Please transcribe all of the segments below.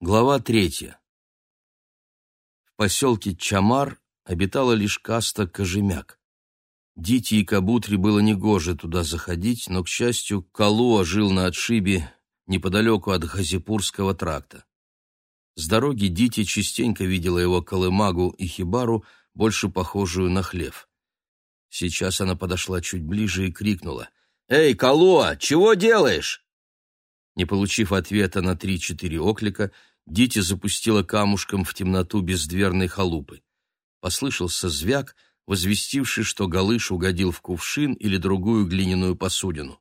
Глава третья. В поселке Чамар обитала лишь каста Кожемяк. Дити и Кабутри было негоже туда заходить, но, к счастью, Калуа жил на отшибе неподалеку от Газипурского тракта. С дороги Дити частенько видела его колымагу и хибару, больше похожую на хлев. Сейчас она подошла чуть ближе и крикнула. «Эй, Калуа, чего делаешь?» Не получив ответа на три-четыре оклика, Дити запустила камушком в темноту бездверной халупы. Послышался звяк, возвестивший, что галыш угодил в кувшин или другую глиняную посудину.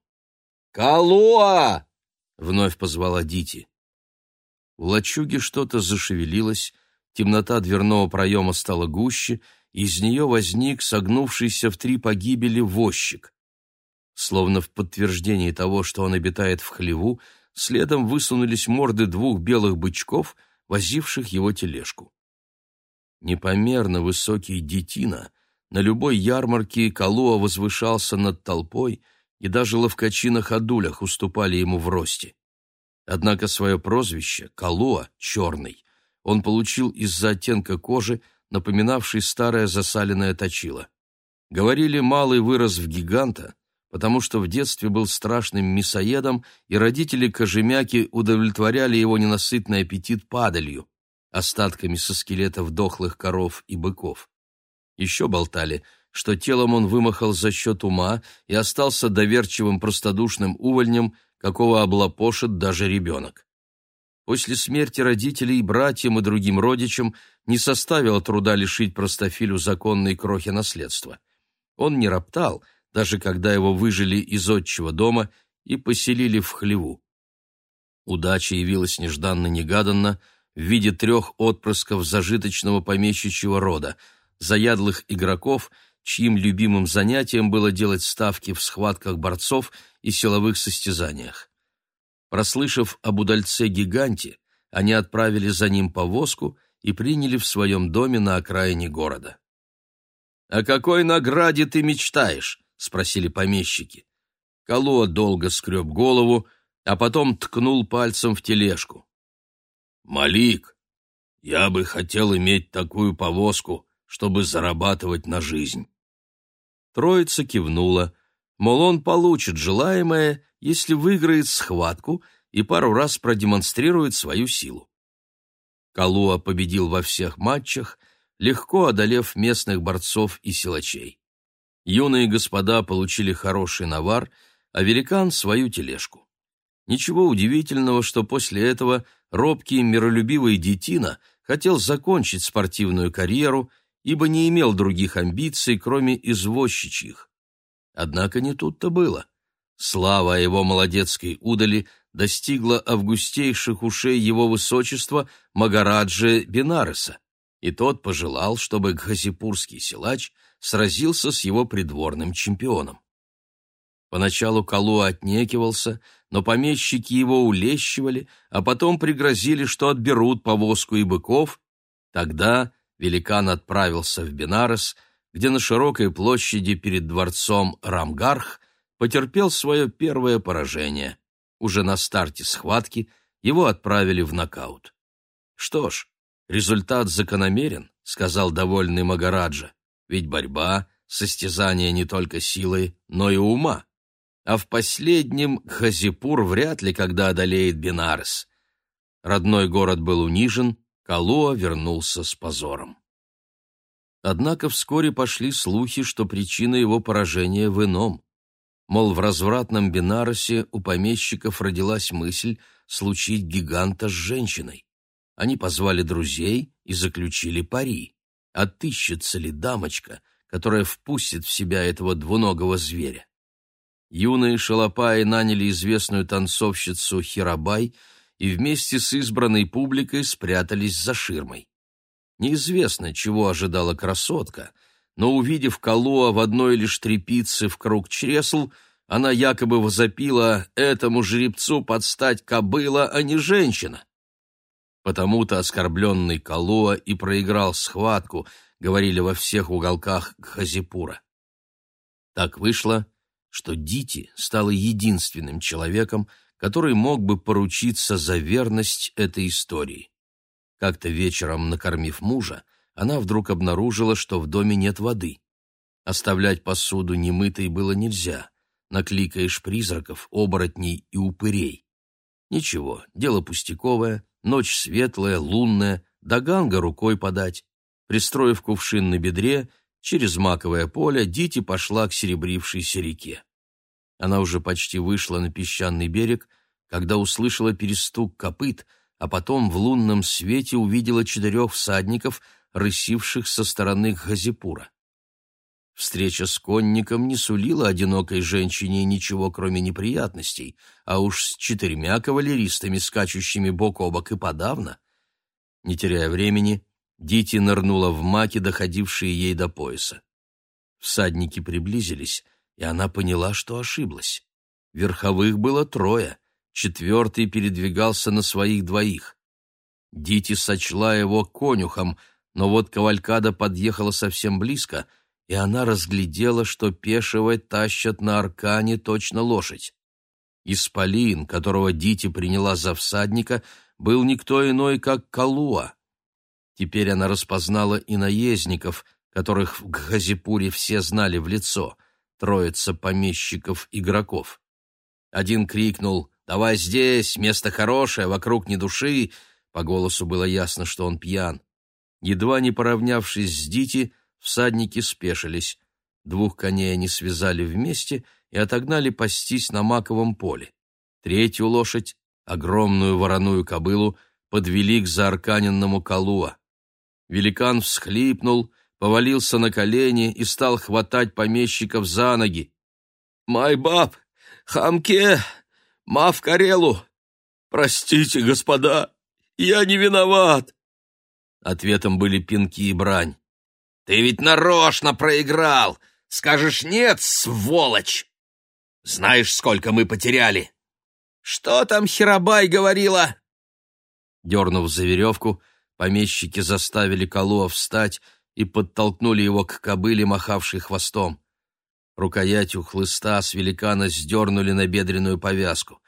«Калуа!» — вновь позвала Дити. В лачуге что-то зашевелилось, темнота дверного проема стала гуще, из нее возник согнувшийся в три погибели возчик. Словно в подтверждении того, что он обитает в хлеву, следом высунулись морды двух белых бычков, возивших его тележку. Непомерно высокий детина, на любой ярмарке Калуа возвышался над толпой, и даже ловкачи на ходулях уступали ему в росте. Однако свое прозвище, Калуа, черный, он получил из-за оттенка кожи, напоминавшей старое засаленное точило. Говорили, малый вырос в гиганта, потому что в детстве был страшным мясоедом, и родители Кожемяки удовлетворяли его ненасытный аппетит падалью, остатками со скелетов дохлых коров и быков. Еще болтали, что телом он вымахал за счет ума и остался доверчивым простодушным увольнем, какого облапошит даже ребенок. После смерти родителей братьям и другим родичам не составило труда лишить простофилю законной крохи наследства. Он не роптал — даже когда его выжили из отчего дома и поселили в хлеву. Удача явилась нежданно-негаданно в виде трех отпрысков зажиточного помещичьего рода, заядлых игроков, чьим любимым занятием было делать ставки в схватках борцов и силовых состязаниях. Прослышав об удальце-гиганте, они отправили за ним повозку и приняли в своем доме на окраине города. «О какой награде ты мечтаешь?» — спросили помещики. Калуа долго скреб голову, а потом ткнул пальцем в тележку. «Малик, я бы хотел иметь такую повозку, чтобы зарабатывать на жизнь». Троица кивнула, мол, он получит желаемое, если выиграет схватку и пару раз продемонстрирует свою силу. Калуа победил во всех матчах, легко одолев местных борцов и силачей. Юные господа получили хороший навар, а великан — свою тележку. Ничего удивительного, что после этого робкий миролюбивый детина хотел закончить спортивную карьеру, ибо не имел других амбиций, кроме извозчичьих. Однако не тут-то было. Слава о его молодецкой удали достигла августейших ушей его высочества Магараджи Бенареса, и тот пожелал, чтобы газипурский силач — сразился с его придворным чемпионом. Поначалу Калуа отнекивался, но помещики его улещивали, а потом пригрозили, что отберут повозку и быков. Тогда великан отправился в Бенарес, где на широкой площади перед дворцом Рамгарх потерпел свое первое поражение. Уже на старте схватки его отправили в нокаут. «Что ж, результат закономерен», — сказал довольный Магараджа. Ведь борьба — состязание не только силы, но и ума. А в последнем Хазипур вряд ли когда одолеет Бинарес. Родной город был унижен, Калуа вернулся с позором. Однако вскоре пошли слухи, что причина его поражения в ином. Мол, в развратном Бенаросе у помещиков родилась мысль случить гиганта с женщиной. Они позвали друзей и заключили пари отыщется ли дамочка, которая впустит в себя этого двуногого зверя. Юные шалопаи наняли известную танцовщицу Хирабай и вместе с избранной публикой спрятались за ширмой. Неизвестно, чего ожидала красотка, но, увидев Калуа в одной лишь трепице в круг чресл, она якобы возопила этому жеребцу подстать кобыла, а не женщина. Потому-то оскорбленный Калуа и проиграл схватку, говорили во всех уголках Хазипура. Так вышло, что Дити стала единственным человеком, который мог бы поручиться за верность этой истории. Как-то вечером, накормив мужа, она вдруг обнаружила, что в доме нет воды. Оставлять посуду немытой было нельзя. Накликаешь призраков, оборотней и упырей. Ничего, дело пустяковое, ночь светлая, лунная, до ганга рукой подать. Пристроив кувшин на бедре, через маковое поле Дити пошла к серебрившейся реке. Она уже почти вышла на песчаный берег, когда услышала перестук копыт, а потом в лунном свете увидела четырех всадников, рысивших со стороны Газипура. Встреча с конником не сулила одинокой женщине ничего, кроме неприятностей, а уж с четырьмя кавалеристами, скачущими бок о бок и подавно. Не теряя времени, Дити нырнула в маки, доходившие ей до пояса. Всадники приблизились, и она поняла, что ошиблась. Верховых было трое, четвертый передвигался на своих двоих. Дити сочла его конюхом, но вот кавалькада подъехала совсем близко, и она разглядела, что пешего тащат на аркане точно лошадь. Исполин, которого Дити приняла за всадника, был никто иной, как Калуа. Теперь она распознала и наездников, которых в Газипуре все знали в лицо, троица помещиков-игроков. Один крикнул «Давай здесь, место хорошее, вокруг ни души!» По голосу было ясно, что он пьян. Едва не поравнявшись с Дити, всадники спешились. Двух коней они связали вместе и отогнали пастись на маковом поле. Третью лошадь, огромную вороную кобылу, подвели к заарканенному Калуа. Великан всхлипнул, повалился на колени и стал хватать помещиков за ноги. «Майбаб! Хамке! Мав Карелу! Простите, господа, я не виноват!» Ответом были пинки и брань. «Ты ведь нарочно проиграл! Скажешь нет, сволочь! Знаешь, сколько мы потеряли?» «Что там Херабай говорила?» Дернув за веревку, Помещики заставили Калуа встать и подтолкнули его к кобыле, махавшей хвостом. Рукоятью хлыста с великана сдернули на бедренную повязку.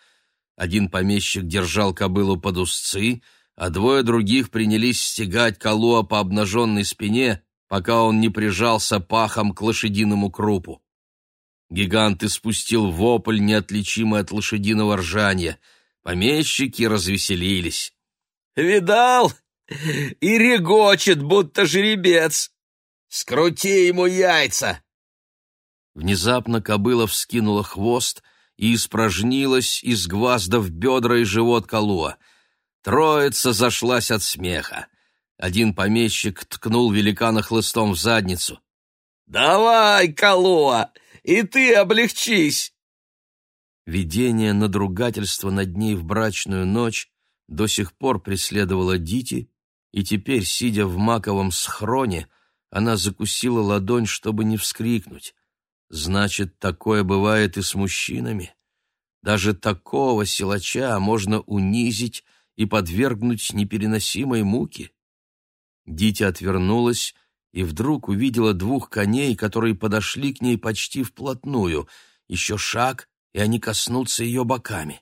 Один помещик держал кобылу под узцы, а двое других принялись стегать Калуа по обнаженной спине, пока он не прижался пахом к лошадиному крупу. Гигант испустил вопль, неотличимый от лошадиного ржания. Помещики развеселились. «Видал, и регочет, будто жеребец. Скрути ему яйца!» Внезапно кобыла вскинула хвост и испражнилась, изгваздав бедра и живот Калуа. Троица зашлась от смеха. Один помещик ткнул великана хлыстом в задницу. «Давай, Калуа, и ты облегчись!» Видение надругательства над ней в брачную ночь до сих пор преследовало Дити, и теперь, сидя в маковом схроне, она закусила ладонь, чтобы не вскрикнуть. Значит, такое бывает и с мужчинами. Даже такого силача можно унизить и подвергнуть непереносимой муке. Дитя отвернулась и вдруг увидела двух коней, которые подошли к ней почти вплотную. Еще шаг, и они коснутся ее боками.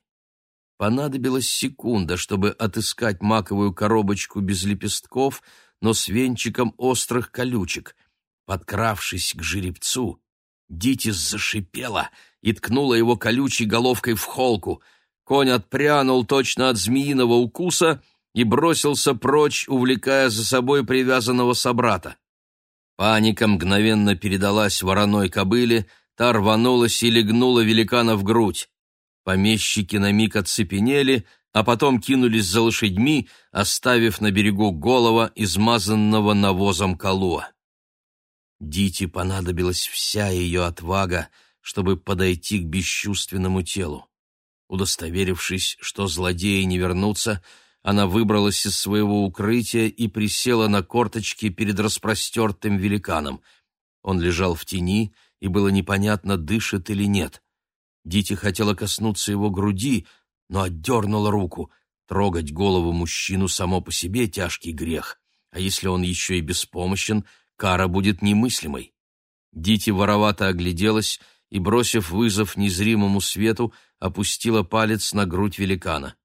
Понадобилась секунда, чтобы отыскать маковую коробочку без лепестков, но с венчиком острых колючек. Подкравшись к жеребцу, Дитис зашипела и ткнула его колючей головкой в холку. Конь отпрянул точно от змеиного укуса и бросился прочь, увлекая за собой привязанного собрата. Паника мгновенно передалась вороной кобыле, та рванулась и легнула великана в грудь. Помещики на миг оцепенели, а потом кинулись за лошадьми, оставив на берегу голова, измазанного навозом колуа. Дити понадобилась вся ее отвага, чтобы подойти к бесчувственному телу. Удостоверившись, что злодеи не вернутся, она выбралась из своего укрытия и присела на корточки перед распростертым великаном. Он лежал в тени, и было непонятно, дышит или нет. Дити хотела коснуться его груди, но отдернула руку. Трогать голову мужчину само по себе тяжкий грех, а если он еще и беспомощен, кара будет немыслимой. Дити воровато огляделась и, бросив вызов незримому свету, опустила палец на грудь великана.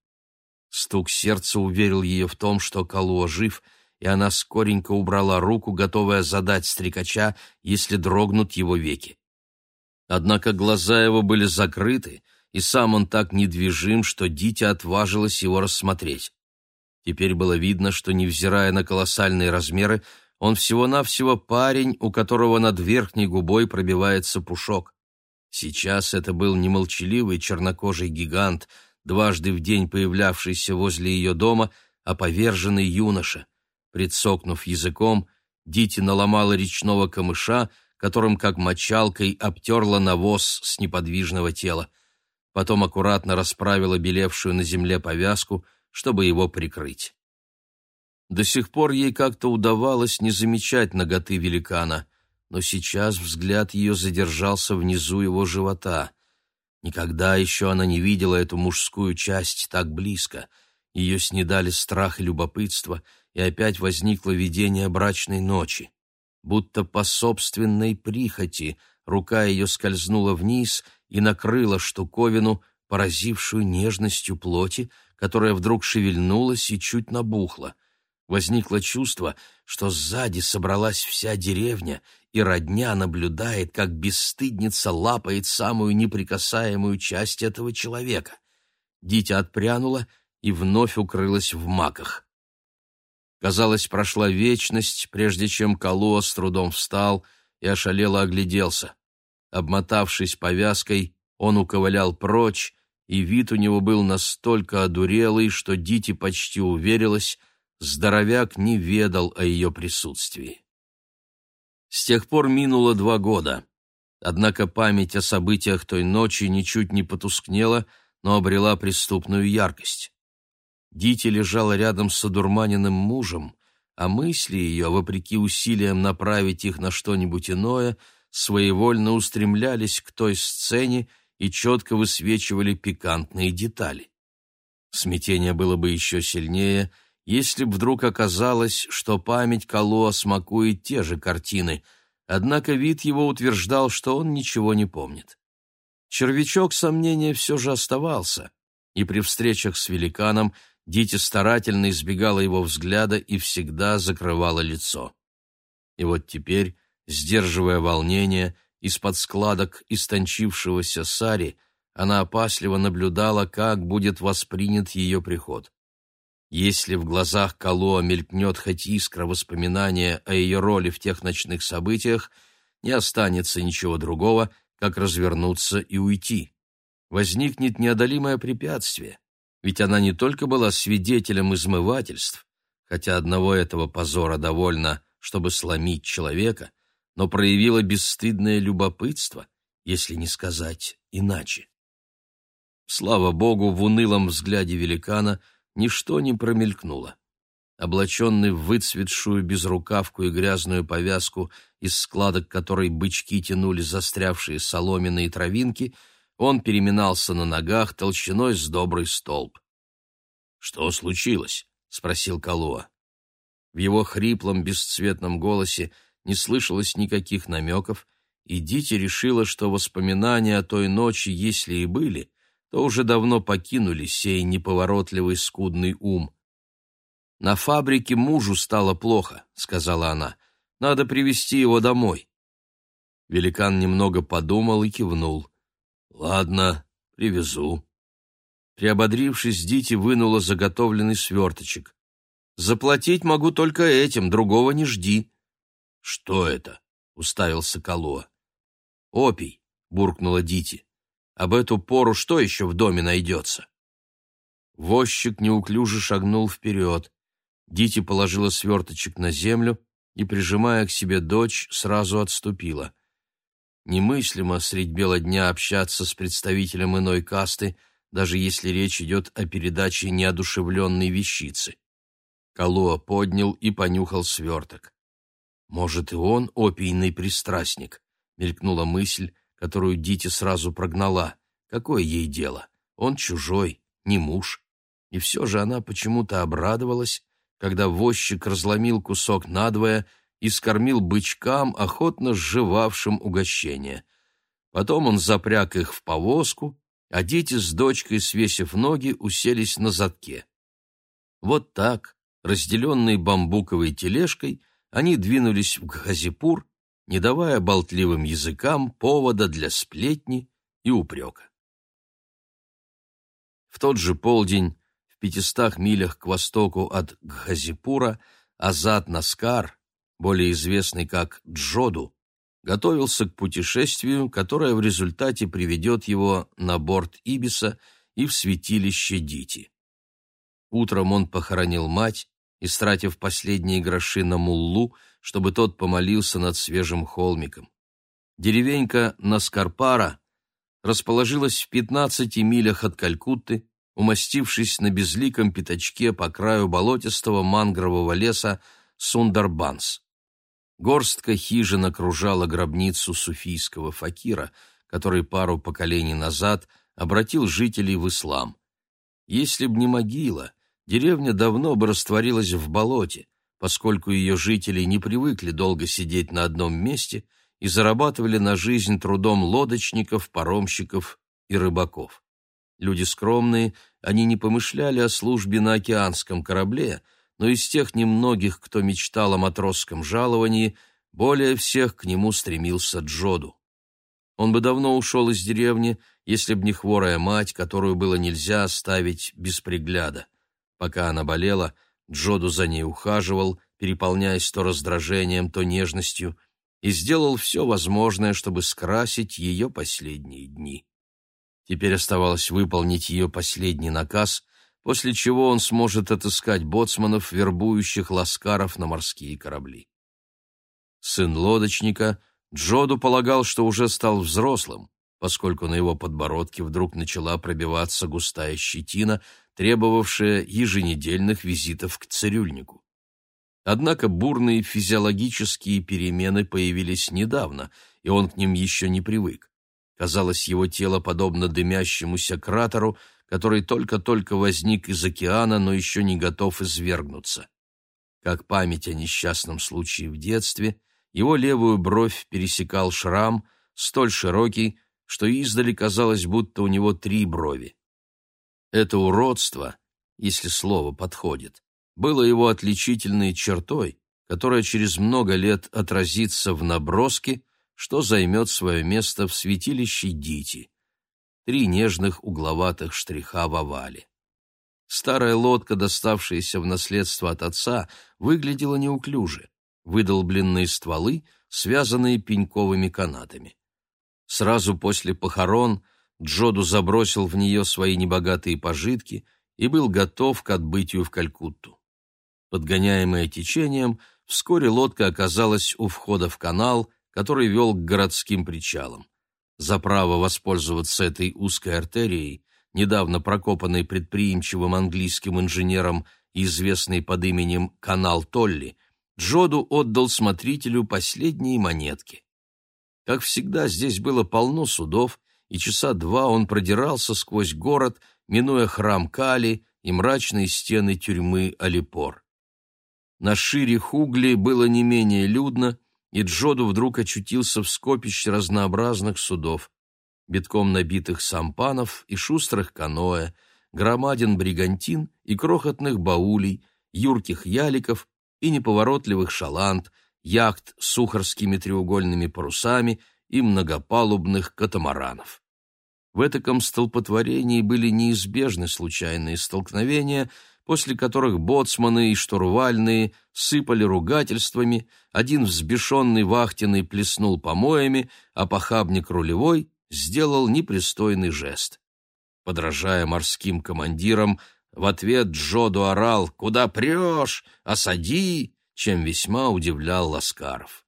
Стук сердца уверил ее в том, что Калуа жив, и она скоренько убрала руку, готовая задать стрекача, если дрогнут его веки. Однако глаза его были закрыты, и сам он так недвижим, что дитя отважилась его рассмотреть. Теперь было видно, что, невзирая на колоссальные размеры, он всего-навсего парень, у которого над верхней губой пробивается пушок. Сейчас это был не молчаливый чернокожий гигант, дважды в день появлявшийся возле ее дома, а поверженный юноша. Прицокнув языком, Дити наломала речного камыша, которым как мочалкой обтерла навоз с неподвижного тела. Потом аккуратно расправила белевшую на земле повязку, чтобы его прикрыть. До сих пор ей как-то удавалось не замечать ноготы великана, но сейчас взгляд ее задержался внизу его живота. Никогда еще она не видела эту мужскую часть так близко. Ее снедали страх и любопытство, и опять возникло видение брачной ночи. Будто по собственной прихоти рука ее скользнула вниз и накрыла штуковину, поразившую нежностью плоти, которая вдруг шевельнулась и чуть набухла. Возникло чувство, что сзади собралась вся деревня, и родня наблюдает, как бесстыдница лапает самую неприкасаемую часть этого человека. Дитя отпрянула и вновь укрылась в маках. Казалось, прошла вечность, прежде чем Калуа с трудом встал и ошалело огляделся. Обмотавшись повязкой, он уковылял прочь, и вид у него был настолько одурелый, что Дити почти уверилась — здоровяк не ведал о ее присутствии. С тех пор минуло два года. Однако память о событиях той ночи ничуть не потускнела, но обрела преступную яркость. Дити лежала рядом с одурманенным мужем, а мысли ее, вопреки усилиям направить их на что-нибудь иное, своевольно устремлялись к той сцене и четко высвечивали пикантные детали. Смятение было бы еще сильнее, если б вдруг оказалось, что память Калуа смакует те же картины, однако вид его утверждал, что он ничего не помнит. Червячок сомнения все же оставался, и при встречах с великаном Дити старательно избегала его взгляда и всегда закрывала лицо. И вот теперь, сдерживая волнение, из-под складок истончившегося сари, она опасливо наблюдала, как будет воспринят ее приход. Если в глазах Калоа мелькнет хоть искра воспоминания о ее роли в тех ночных событиях, не останется ничего другого, как развернуться и уйти. Возникнет неодолимое препятствие, ведь она не только была свидетелем измывательств, хотя одного этого позора довольно, чтобы сломить человека, но проявила бесстыдное любопытство, если не сказать иначе. Слава богу, в унылом взгляде великана – ничто не промелькнуло. Облаченный в выцветшую безрукавку и грязную повязку, из складок которой бычки тянули застрявшие соломенные травинки, он переминался на ногах толщиной с добрый столб. «Что случилось?» — спросил Калуа. В его хриплом, бесцветном голосе не слышалось никаких намеков, и Дити решила, что воспоминания о той ночи, если и были, то уже давно покинули сей неповоротливый скудный ум. «На фабрике мужу стало плохо», — сказала она. «Надо привести его домой». Великан немного подумал и кивнул. «Ладно, привезу». Приободрившись, Дити вынула заготовленный сверточек. «Заплатить могу только этим, другого не жди». «Что это?» — уставился Калуа. «Опий», — буркнула Дити. Об эту пору что еще в доме найдется? Возчик неуклюже шагнул вперед. Дити положила сверточек на землю и, прижимая к себе дочь, сразу отступила. Немыслимо средь бела дня общаться с представителем иной касты, даже если речь идет о передаче неодушевленной вещицы. Калуа поднял и понюхал сверток. «Может, и он опийный пристрастник?» — мелькнула мысль, которую Дити сразу прогнала. Какое ей дело? Он чужой, не муж. И все же она почему-то обрадовалась, когда возчик разломил кусок надвое и скормил бычкам, охотно сживавшим угощение. Потом он запряг их в повозку, а дети с дочкой, свесив ноги, уселись на задке. Вот так, разделенные бамбуковой тележкой, они двинулись в Газипур, не давая болтливым языкам повода для сплетни и упрека. В тот же полдень, в пятистах милях к востоку от Гхазипура, Азат Наскар, более известный как Джоду, готовился к путешествию, которое в результате приведет его на борт Ибиса и в святилище Дити. Утром он похоронил мать, истратив последние гроши на муллу, чтобы тот помолился над свежим холмиком. Деревенька Наскарпара расположилась в 15 милях от Калькутты, умастившись на безликом пятачке по краю болотистого мангрового леса Сундарбанс. Горстка хижин окружала гробницу суфийского факира, который пару поколений назад обратил жителей в ислам. Если б не могила, деревня давно бы растворилась в болоте, поскольку ее жители не привыкли долго сидеть на одном месте и зарабатывали на жизнь трудом лодочников, паромщиков и рыбаков. Люди скромные, они не помышляли о службе на океанском корабле, но из тех немногих, кто мечтал о матросском жаловании, более всех к нему стремился Джоду. Он бы давно ушел из деревни, если б не хворая мать, которую было нельзя оставить без пригляда. Пока она болела, Джоду за ней ухаживал, переполняясь то раздражением, то нежностью, и сделал все возможное, чтобы скрасить ее последние дни. Теперь оставалось выполнить ее последний наказ, после чего он сможет отыскать боцманов, вербующих ласкаров на морские корабли. Сын лодочника, Джоду полагал, что уже стал взрослым, поскольку на его подбородке вдруг начала пробиваться густая щетина, требовавшая еженедельных визитов к цирюльнику. Однако бурные физиологические перемены появились недавно, и он к ним еще не привык. Казалось, его тело подобно дымящемуся кратеру, который только-только возник из океана, но еще не готов извергнуться. Как память о несчастном случае в детстве, его левую бровь пересекал шрам, столь широкий, что издали казалось, будто у него три брови. Это уродство, если слово подходит, было его отличительной чертой, которая через много лет отразится в наброске, что займет свое место в святилище Дити. Три нежных угловатых штриха в овале. Старая лодка, доставшаяся в наследство от отца, выглядела неуклюже. Выдолбленные стволы, связанные пеньковыми канатами. Сразу после похорон Джоду забросил в нее свои небогатые пожитки и был готов к отбытию в Калькутту. Подгоняемая течением, вскоре лодка оказалась у входа в канал, который вел к городским причалам. За право воспользоваться этой узкой артерией, недавно прокопанной предприимчивым английским инженером и известной под именем «Канал Толли», Джоду отдал смотрителю последние монетки. Как всегда, здесь было полно судов, и часа два он продирался сквозь город, минуя храм Кали и мрачные стены тюрьмы Алипор. На шире Хугли было не менее людно, и Джоду вдруг очутился в скопище разнообразных судов, битком набитых сампанов и шустрых каноэ, громаден бригантин и крохотных баулей, юрких яликов и неповоротливых шаланд, яхт с сухарскими треугольными парусами и многопалубных катамаранов. В этаком столпотворении были неизбежны случайные столкновения — после которых боцманы и штурвальные сыпали ругательствами, один взбешенный вахтенный плеснул помоями, а похабник рулевой сделал непристойный жест. Подражая морским командирам, в ответ Джоду орал «Куда прешь? Осади!», чем весьма удивлял Ласкаров.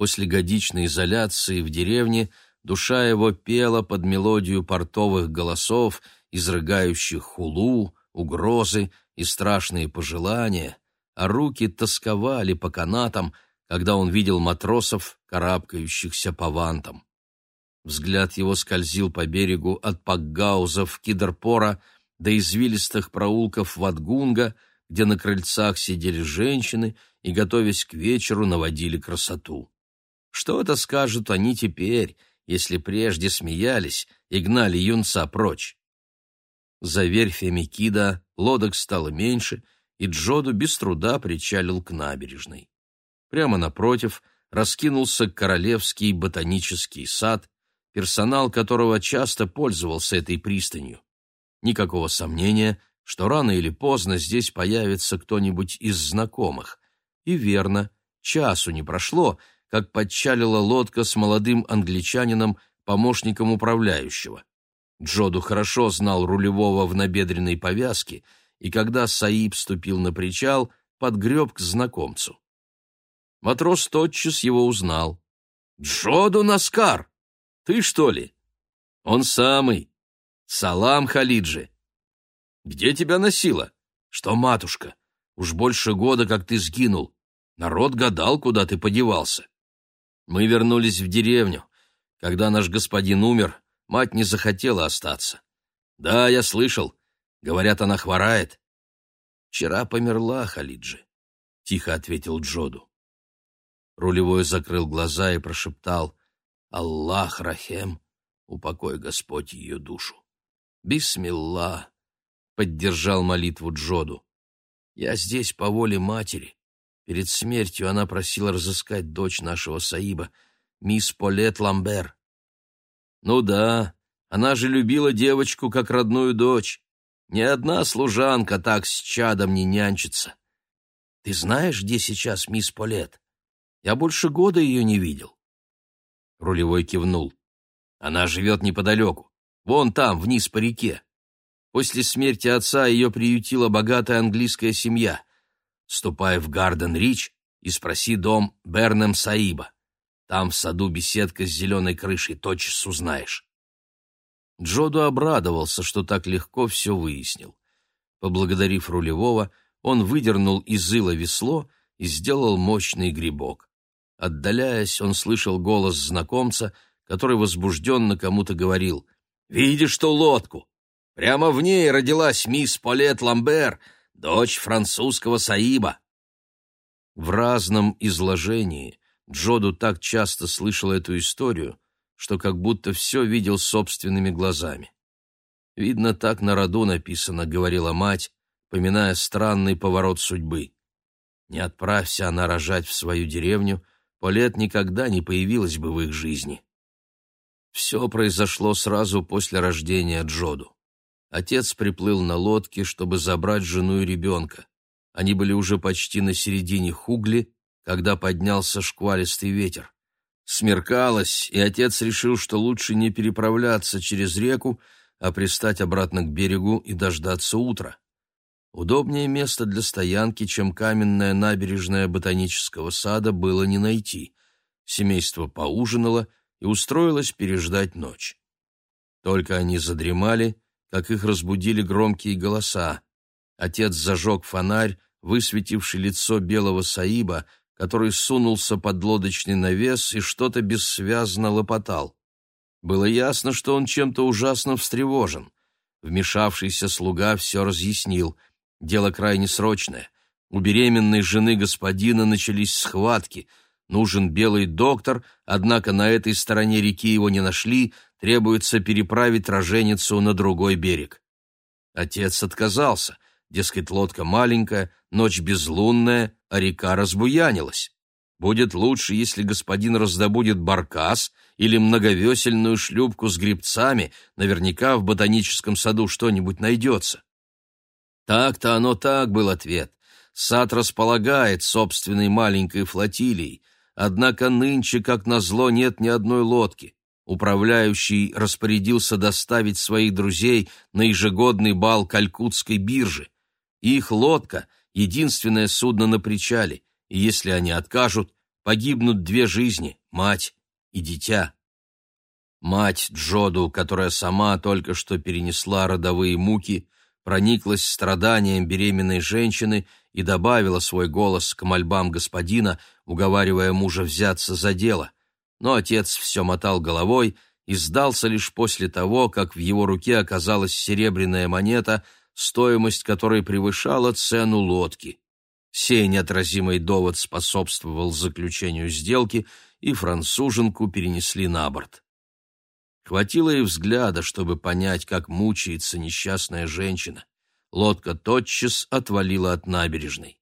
После годичной изоляции в деревне душа его пела под мелодию портовых голосов, изрыгающих хулу, угрозы и страшные пожелания, а руки тосковали по канатам, когда он видел матросов, карабкающихся по вантам. Взгляд его скользил по берегу от Пакгауза Кидерпора до извилистых проулков Ватгунга, где на крыльцах сидели женщины и, готовясь к вечеру, наводили красоту. Что это скажут они теперь, если прежде смеялись и гнали юнца прочь. За верфями Кида лодок стало меньше, и Джоду без труда причалил к набережной. Прямо напротив раскинулся королевский ботанический сад, персонал которого часто пользовался этой пристанью. Никакого сомнения, что рано или поздно здесь появится кто-нибудь из знакомых. И верно, часу не прошло, как подчалила лодка с молодым англичанином, помощником управляющего. Джоду хорошо знал рулевого в набедренной повязке, и когда Саиб ступил на причал, подгреб к знакомцу. Матрос тотчас его узнал. «Джоду Наскар! Ты что ли?» «Он самый. Салам, Халиджи!» «Где тебя носило?» «Что, матушка? Уж больше года, как ты сгинул. Народ гадал, куда ты подевался. Мы вернулись в деревню. Когда наш господин умер, мать не захотела остаться. Да, я слышал. Говорят, она хворает. Вчера померла Халиджи, — тихо ответил Джоду. Рулевой закрыл глаза и прошептал «Аллах Рахем, упокой Господь ее душу». «Бисмилла», — поддержал молитву Джоду. «Я здесь по воле матери. Перед смертью она просила разыскать дочь нашего Саиба, мисс Полет Ламбер. Ну да, она же любила девочку как родную дочь. Ни одна служанка так с чадом не нянчится. Ты знаешь, где сейчас мисс Полет? Я больше года ее не видел. Рулевой кивнул. Она живет неподалеку. Вон там, вниз по реке. После смерти отца ее приютила богатая английская семья. Ступай в Гарден-Рич и спроси дом Бернем Саиба. Там в саду беседка с зеленой крышей, тотчас узнаешь. Джоду обрадовался, что так легко все выяснил. Поблагодарив рулевого, он выдернул из ила весло и сделал мощный грибок. Отдаляясь, он слышал голос знакомца, который возбужденно кому-то говорил. «Видишь ту лодку? Прямо в ней родилась мисс Полет Ламбер, дочь французского Саиба. В разном изложении Джоду так часто слышал эту историю, что как будто все видел собственными глазами. «Видно, так на роду написано», — говорила мать, поминая странный поворот судьбы. Не отправься она рожать в свою деревню, Полет никогда не появилась бы в их жизни. Все произошло сразу после рождения Джоду. Отец приплыл на лодке, чтобы забрать жену и ребенка. Они были уже почти на середине Хугли, когда поднялся шквалистый ветер. Смеркалось, и отец решил, что лучше не переправляться через реку, а пристать обратно к берегу и дождаться утра. Удобнее место для стоянки, чем каменная набережная ботанического сада, было не найти. Семейство поужинало и устроилось переждать ночь. Только они задремали, как их разбудили громкие голоса. Отец зажег фонарь, высветивший лицо белого Саиба, который сунулся под лодочный навес и что-то бессвязно лопотал. Было ясно, что он чем-то ужасно встревожен. Вмешавшийся слуга все разъяснил. Дело крайне срочное. У беременной жены господина начались схватки. Нужен белый доктор, однако на этой стороне реки его не нашли, требуется переправить роженицу на другой берег. Отец отказался, дескать, лодка маленькая, ночь безлунная, а река разбуянилась. Будет лучше, если господин раздобудет баркас или многовесельную шлюпку с грибцами, наверняка в ботаническом саду что-нибудь найдется. Так-то оно так был ответ. Сад располагает собственной маленькой флотилией, однако нынче, как назло, нет ни одной лодки. Управляющий распорядился доставить своих друзей на ежегодный бал Калькутской биржи. Их лодка — единственное судно на причале, и если они откажут, погибнут две жизни — мать и дитя. Мать Джоду, которая сама только что перенесла родовые муки, прониклась страданием беременной женщины и добавила свой голос к мольбам господина, уговаривая мужа взяться за дело — но отец все мотал головой и сдался лишь после того, как в его руке оказалась серебряная монета, стоимость которой превышала цену лодки. Сей неотразимый довод способствовал заключению сделки, и француженку перенесли на борт. Хватило и взгляда, чтобы понять, как мучается несчастная женщина. Лодка тотчас отвалила от набережной.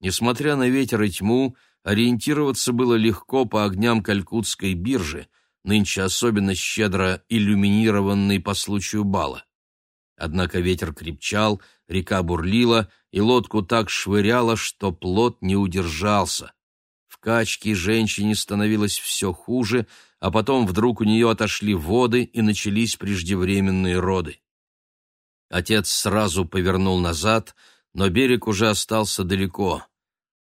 Несмотря на ветер и тьму, ориентироваться было легко по огням Калькутской биржи, нынче особенно щедро иллюминированной по случаю бала. Однако ветер крепчал, река бурлила, и лодку так швыряло, что плот не удержался. В качке женщине становилось все хуже, а потом вдруг у нее отошли воды и начались преждевременные роды. Отец сразу повернул назад, но берег уже остался далеко.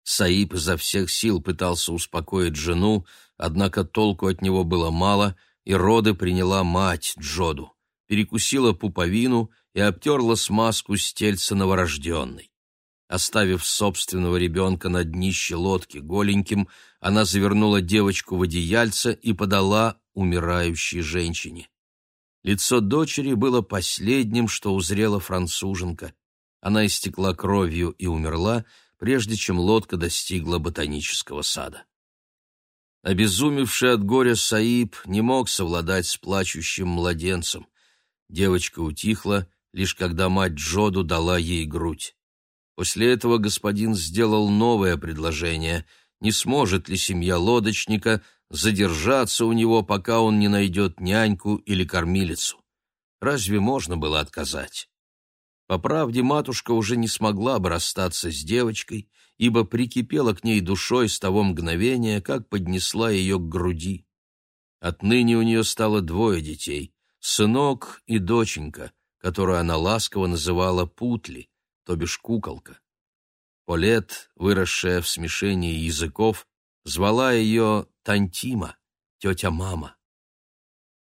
Саиб изо всех сил пытался успокоить жену, однако толку от него было мало, и роды приняла мать Джоду, перекусила пуповину и обтерла смазку с тельца новорожденной. Оставив собственного ребенка на днище лодки голеньким, она завернула девочку в одеяльце и подала умирающей женщине. Лицо дочери было последним, что узрела француженка. Она истекла кровью и умерла, прежде чем лодка достигла ботанического сада. Обезумевший от горя Саиб не мог совладать с плачущим младенцем. Девочка утихла, лишь когда мать Джоду дала ей грудь. После этого господин сделал новое предложение. Не сможет ли семья лодочника задержаться у него, пока он не найдет няньку или кормилицу? Разве можно было отказать? По правде, матушка уже не смогла бы расстаться с девочкой, ибо прикипела к ней душой с того мгновения, как поднесла ее к груди. Отныне у нее стало двое детей — сынок и доченька, которую она ласково называла Путли, то бишь куколка. Полет, выросшая в смешении языков, звала ее Тантима, тетя-мама.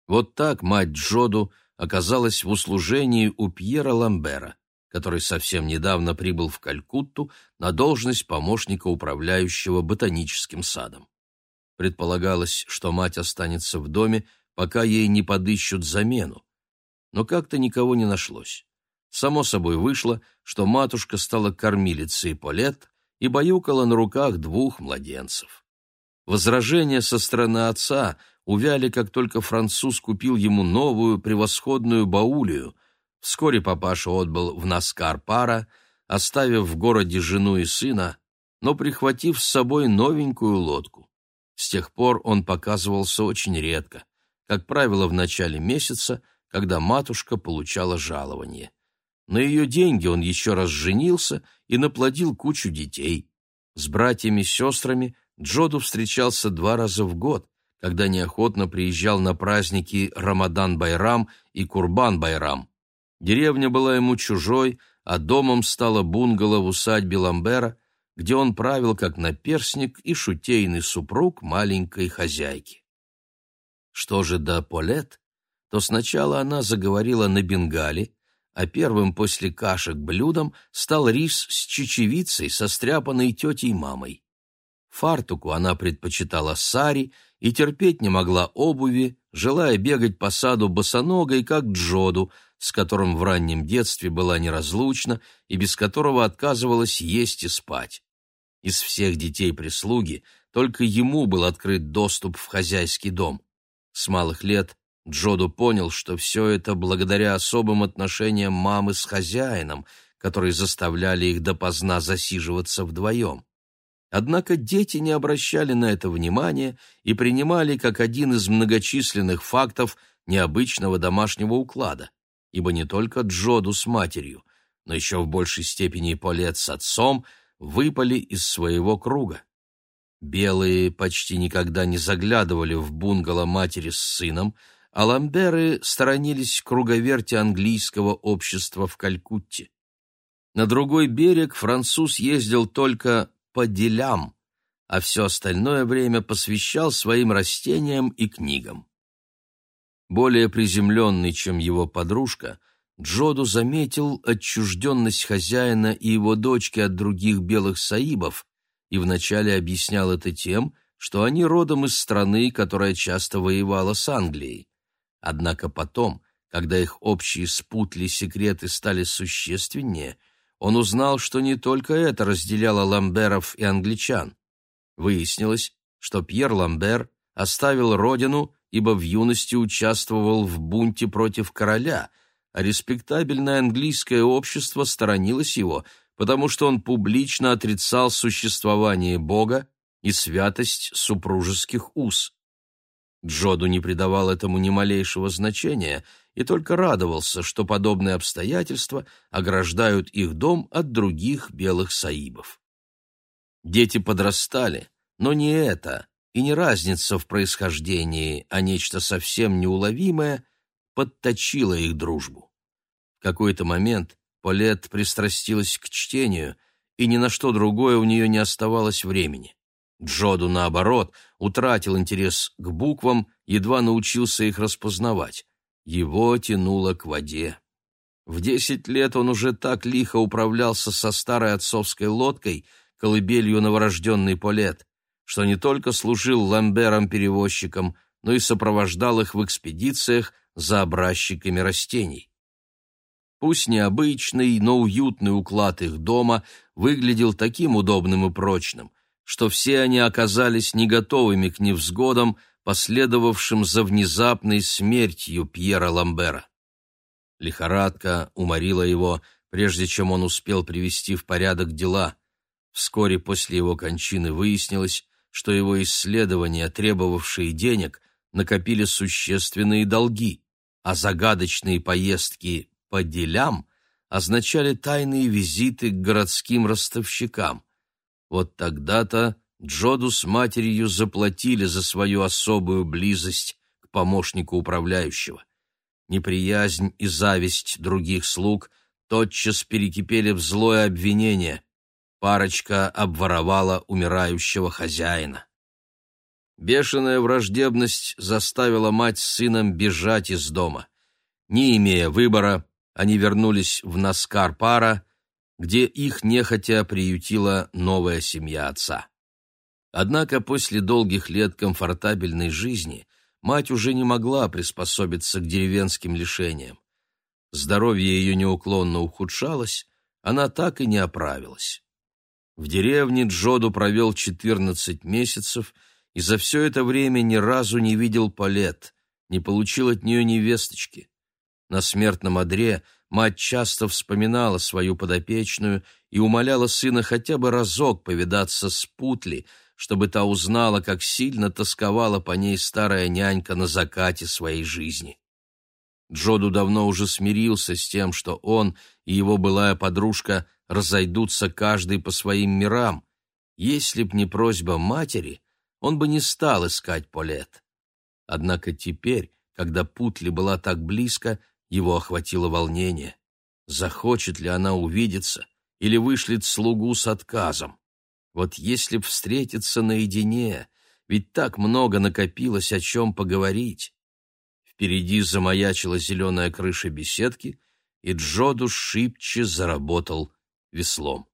Вот так мать Джоду оказалась в услужении у Пьера Ламбера, который совсем недавно прибыл в Калькутту на должность помощника управляющего ботаническим садом. Предполагалось, что мать останется в доме, пока ей не подыщут замену. Но как-то никого не нашлось. Само собой вышло, что матушка стала кормилицей Полет и баюкала на руках двух младенцев. Возражения со стороны отца увяли, как только француз купил ему новую превосходную баулию. Вскоре папаша отбыл в Наскар-Пара, оставив в городе жену и сына, но прихватив с собой новенькую лодку. С тех пор он показывался очень редко, как правило, в начале месяца, когда матушка получала жалование. На ее деньги он еще раз женился и наплодил кучу детей. С братьями и сестрами Джоду встречался два раза в год, когда неохотно приезжал на праздники Рамадан-Байрам и Курбан-Байрам. Деревня была ему чужой, а домом стала бунгало в усадьбе Ламбера, где он правил как наперсник и шутейный супруг маленькой хозяйки. Что же до Полет, то сначала она заговорила на бенгале, а первым после кашек блюдом стал рис с чечевицей, состряпанной тетей мамой. Фартуку она предпочитала сари и терпеть не могла обуви, желая бегать по саду босоногой, как Джоду, с которым в раннем детстве была неразлучна и без которого отказывалась есть и спать. Из всех детей прислуги только ему был открыт доступ в хозяйский дом. С малых лет Джоду понял, что все это благодаря особым отношениям мамы с хозяином, которые заставляли их допоздна засиживаться вдвоем. Однако дети не обращали на это внимания и принимали как один из многочисленных фактов необычного домашнего уклада, ибо не только Джоду с матерью, но еще в большей степени Полет с отцом выпали из своего круга. Белые почти никогда не заглядывали в бунгало матери с сыном, а ламберы сторонились круговерти английского общества в Калькутте. На другой берег француз ездил только по делям, а все остальное время посвящал своим растениям и книгам. Более приземленный, чем его подружка, Джоду заметил отчужденность хозяина и его дочки от других белых саибов и вначале объяснял это тем, что они родом из страны, которая часто воевала с Англией. Однако потом, когда их общие спутли секреты стали существеннее, он узнал, что не только это разделяло ламберов и англичан. Выяснилось, что Пьер Ламбер оставил родину ибо в юности участвовал в бунте против короля, а респектабельное английское общество сторонилось его, потому что он публично отрицал существование Бога и святость супружеских уз. Джоду не придавал этому ни малейшего значения и только радовался, что подобные обстоятельства ограждают их дом от других белых саибов. Дети подрастали, но не это, и не разница в происхождении, а нечто совсем неуловимое подточило их дружбу. В какой-то момент Полет пристрастилась к чтению, и ни на что другое у нее не оставалось времени. Джоду, наоборот, утратил интерес к буквам, едва научился их распознавать. Его тянуло к воде. В десять лет он уже так лихо управлялся со старой отцовской лодкой, колыбелью новорожденный Полет, что не только служил ламбером-перевозчиком, но и сопровождал их в экспедициях за образчиками растений. Пусть необычный, но уютный уклад их дома выглядел таким удобным и прочным, что все они оказались не готовыми к невзгодам, последовавшим за внезапной смертью Пьера Ламбера. Лихорадка уморила его, прежде чем он успел привести в порядок дела. Вскоре после его кончины выяснилось, что его исследования, требовавшие денег, накопили существенные долги, а загадочные поездки по делям означали тайные визиты к городским ростовщикам. Вот тогда-то Джоду с матерью заплатили за свою особую близость к помощнику управляющего. Неприязнь и зависть других слуг тотчас перекипели в злое обвинение. Парочка обворовала умирающего хозяина. Бешеная враждебность заставила мать с сыном бежать из дома. Не имея выбора, они вернулись в Наскар-Пара, где их нехотя приютила новая семья отца. Однако после долгих лет комфортабельной жизни мать уже не могла приспособиться к деревенским лишениям. Здоровье ее неуклонно ухудшалось, она так и не оправилась. В деревне Джоду провел 14 месяцев и за все это время ни разу не видел Палет, не получил от нее ни весточки. На смертном одре мать часто вспоминала свою подопечную и умоляла сына хотя бы разок повидаться с Путли, чтобы та узнала, как сильно тосковала по ней старая нянька на закате своей жизни. Джоду давно уже смирился с тем, что он и его былая подружка разойдутся каждый по своим мирам. Если б не просьба матери, он бы не стал искать Полет. Однако теперь, когда Путли была так близко, его охватило волнение. Захочет ли она увидеться или вышлет слугу с отказом? Вот если б встретиться наедине, ведь так много накопилось о чем поговорить. Впереди замаячила зеленая крыша беседки, и Джоду шибче заработал веслом.